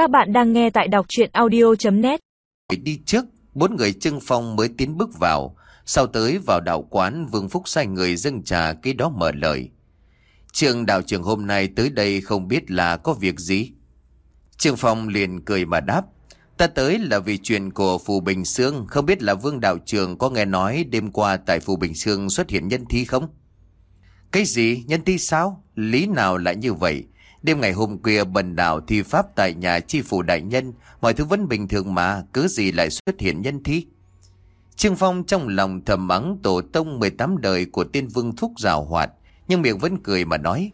Các bạn đang nghe tại đọc chuyện audio.net Đi trước, bốn người trưng phong mới tiến bước vào. Sau tới vào đạo quán, Vương Phúc sai người dâng trà cái đó mở lời. Trường đạo trưởng hôm nay tới đây không biết là có việc gì. Trương Phong liền cười mà đáp. Ta tới là vì chuyện của Phù Bình Sương, không biết là Vương Đạo Trường có nghe nói đêm qua tại Phù Bình Sương xuất hiện nhân thi không? Cái gì? Nhân thi sao? Lý nào lại như vậy? Đêm ngày hôm kia bần đạo thi pháp tại nhà chi phủ đại nhân, mọi thứ vẫn bình thường mà, cứ gì lại xuất hiện nhân thi? Trương Phong trong lòng thầm mắng tổ tông 18 đời của tiên vương thúc rào hoạt, nhưng miệng vẫn cười mà nói.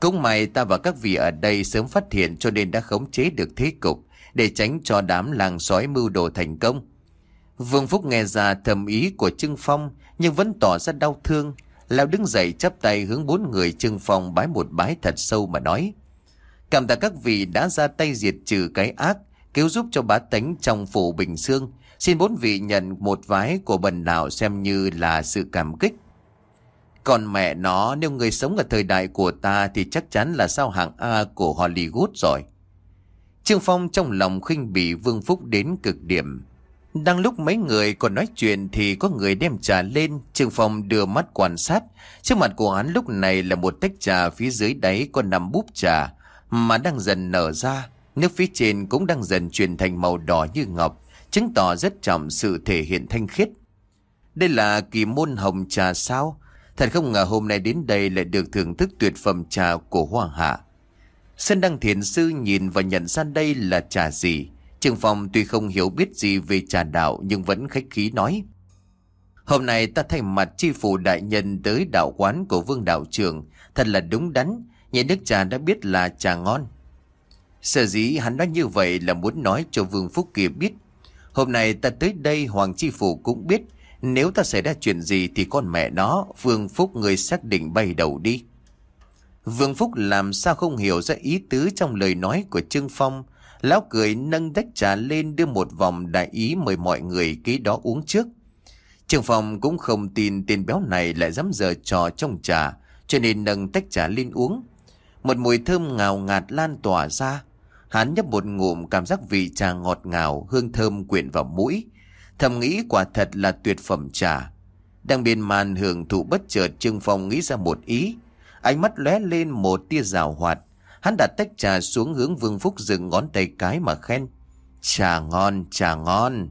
Cũng may ta và các vị ở đây sớm phát hiện cho nên đã khống chế được thế cục, để tránh cho đám làng sói mưu đồ thành công. Vương Phúc nghe ra thầm ý của Trương Phong, nhưng vẫn tỏ ra đau thương, Lão đứng dậy chắp tay hướng bốn người Trương Phong bái một bái thật sâu mà nói. Cảm tạ các vị đã ra tay diệt trừ cái ác, cứu giúp cho bá tánh trong phủ Bình Sương. Xin bốn vị nhận một vái của bần đạo xem như là sự cảm kích. Còn mẹ nó nếu người sống ở thời đại của ta thì chắc chắn là sao hạng A của Hollywood rồi. Trương Phong trong lòng khinh bỉ Vương Phúc đến cực điểm. Đang lúc mấy người còn nói chuyện thì có người đem trà lên, Trương Phong đưa mắt quan sát. Trước mặt của hắn lúc này là một tách trà phía dưới đáy có nằm búp trà mà đang dần nở ra. Nước phía trên cũng đang dần chuyển thành màu đỏ như ngọc, chứng tỏ rất trọng sự thể hiện thanh khiết. Đây là kỳ môn hồng trà sao? Thật không ngờ hôm nay đến đây lại được thưởng thức tuyệt phẩm trà của Hoàng Hạ. Sơn Đăng Thiền Sư nhìn và nhận ra đây là trà gì. Trương Phong tuy không hiểu biết gì về trà đạo nhưng vẫn khách khí nói. Hôm nay ta thay mặt chi phủ đại nhân tới đạo quán của vương đạo trưởng. Thật là đúng đắn, nhà nước trà đã biết là trà ngon. Sở dĩ hắn nói như vậy là muốn nói cho vương phúc kia biết. Hôm nay ta tới đây hoàng chi phủ cũng biết. Nếu ta xảy ra chuyện gì thì con mẹ nó, vương phúc người xác định bay đầu đi. Vương Phúc làm sao không hiểu ra ý tứ trong lời nói của Trương Phong. Lão cười nâng tách trà lên đưa một vòng đại ý mời mọi người ký đó uống trước. Trường phòng cũng không tin tên béo này lại dám giờ trò trong trà, cho nên nâng tách trà lên uống. Một mùi thơm ngào ngạt lan tỏa ra. Hắn nhấp một ngụm cảm giác vị trà ngọt ngào, hương thơm quyện vào mũi. Thầm nghĩ quả thật là tuyệt phẩm trà. Đang bên màn hưởng thụ bất chợt Trương Phong nghĩ ra một ý. Ánh mắt lóe lên một tia rào hoạt. Hắn đặt tách trà xuống hướng Vương Phúc dừng ngón tay cái mà khen. Trà ngon, trà ngon.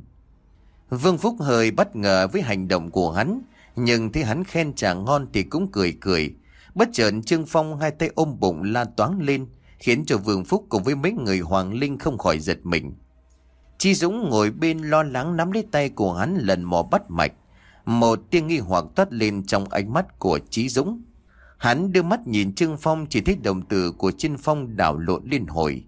Vương Phúc hơi bất ngờ với hành động của hắn. Nhưng thấy hắn khen trà ngon thì cũng cười cười. Bất chợt Trương Phong hai tay ôm bụng la toáng lên. Khiến cho Vương Phúc cùng với mấy người Hoàng Linh không khỏi giật mình. Chi Dũng ngồi bên lo lắng nắm lấy tay của hắn lần mò bắt mạch. Một tiếng nghi hoặc toát lên trong ánh mắt của Chí Dũng. Hắn đưa mắt nhìn Trương Phong chỉ thấy đồng tử của trương Phong đảo lộn liên hồi.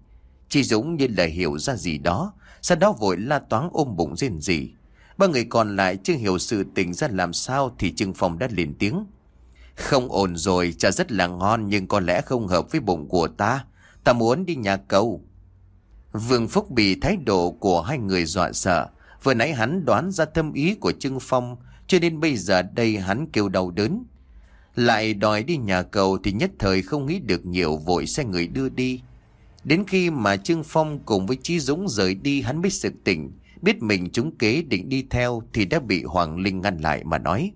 Chị Dũng như là hiểu ra gì đó, sau đó vội la toáng ôm bụng rên rỉ. Ba người còn lại chưa hiểu sự tình ra làm sao thì Trương Phong đã lên tiếng. Không ổn rồi, trà rất là ngon nhưng có lẽ không hợp với bụng của ta. Ta muốn đi nhà cầu. Vương Phúc bị thái độ của hai người dọa sợ. Vừa nãy hắn đoán ra tâm ý của Trương Phong, cho nên bây giờ đây hắn kêu đau đớn. Lại đòi đi nhà cầu thì nhất thời không nghĩ được nhiều vội xe người đưa đi. Đến khi mà Trương Phong cùng với Chí Dũng rời đi hắn mới sực tỉnh. Biết mình chúng kế định đi theo thì đã bị Hoàng Linh ngăn lại mà nói.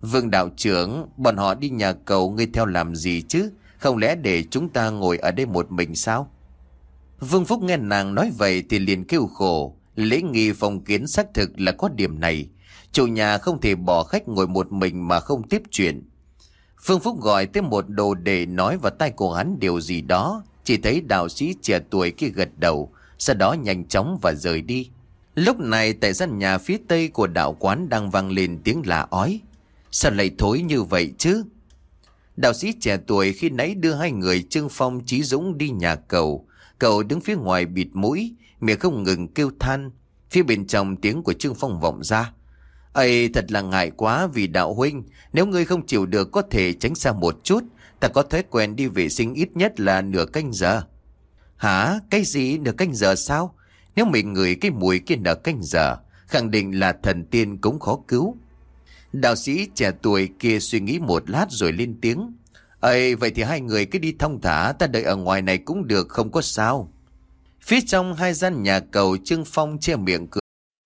Vương đạo trưởng, bọn họ đi nhà cầu ngươi theo làm gì chứ? Không lẽ để chúng ta ngồi ở đây một mình sao? Vương Phúc nghe nàng nói vậy thì liền kêu khổ. Lễ nghi phong kiến xác thực là có điểm này. Chủ nhà không thể bỏ khách ngồi một mình mà không tiếp chuyện. Phương Phúc gọi tới một đồ để nói vào tay của hắn điều gì đó. Chỉ thấy đạo sĩ trẻ tuổi kia gật đầu, sau đó nhanh chóng và rời đi. Lúc này tại gian nhà phía tây của đạo quán đang vang lên tiếng lạ ói. Sao lại thối như vậy chứ? Đạo sĩ trẻ tuổi khi nãy đưa hai người Trương Phong Trí Dũng đi nhà cầu. Cậu đứng phía ngoài bịt mũi, miệng không ngừng kêu than. Phía bên trong tiếng của Trương Phong vọng ra. Ây thật là ngại quá vì đạo huynh. Nếu ngươi không chịu được, có thể tránh xa một chút. Ta có thói quen đi vệ sinh ít nhất là nửa canh giờ. Hả? Cái gì? Nửa canh giờ sao? Nếu mình ngửi cái mùi kia nửa canh giờ, Khẳng định là thần tiên cũng khó cứu. Đạo sĩ trẻ tuổi kia suy nghĩ một lát rồi lên tiếng. Ây vậy thì hai người cứ đi thông thả, Ta đợi ở ngoài này cũng được, không có sao. Phía trong hai gian nhà cầu Trương Phong che miệng cười.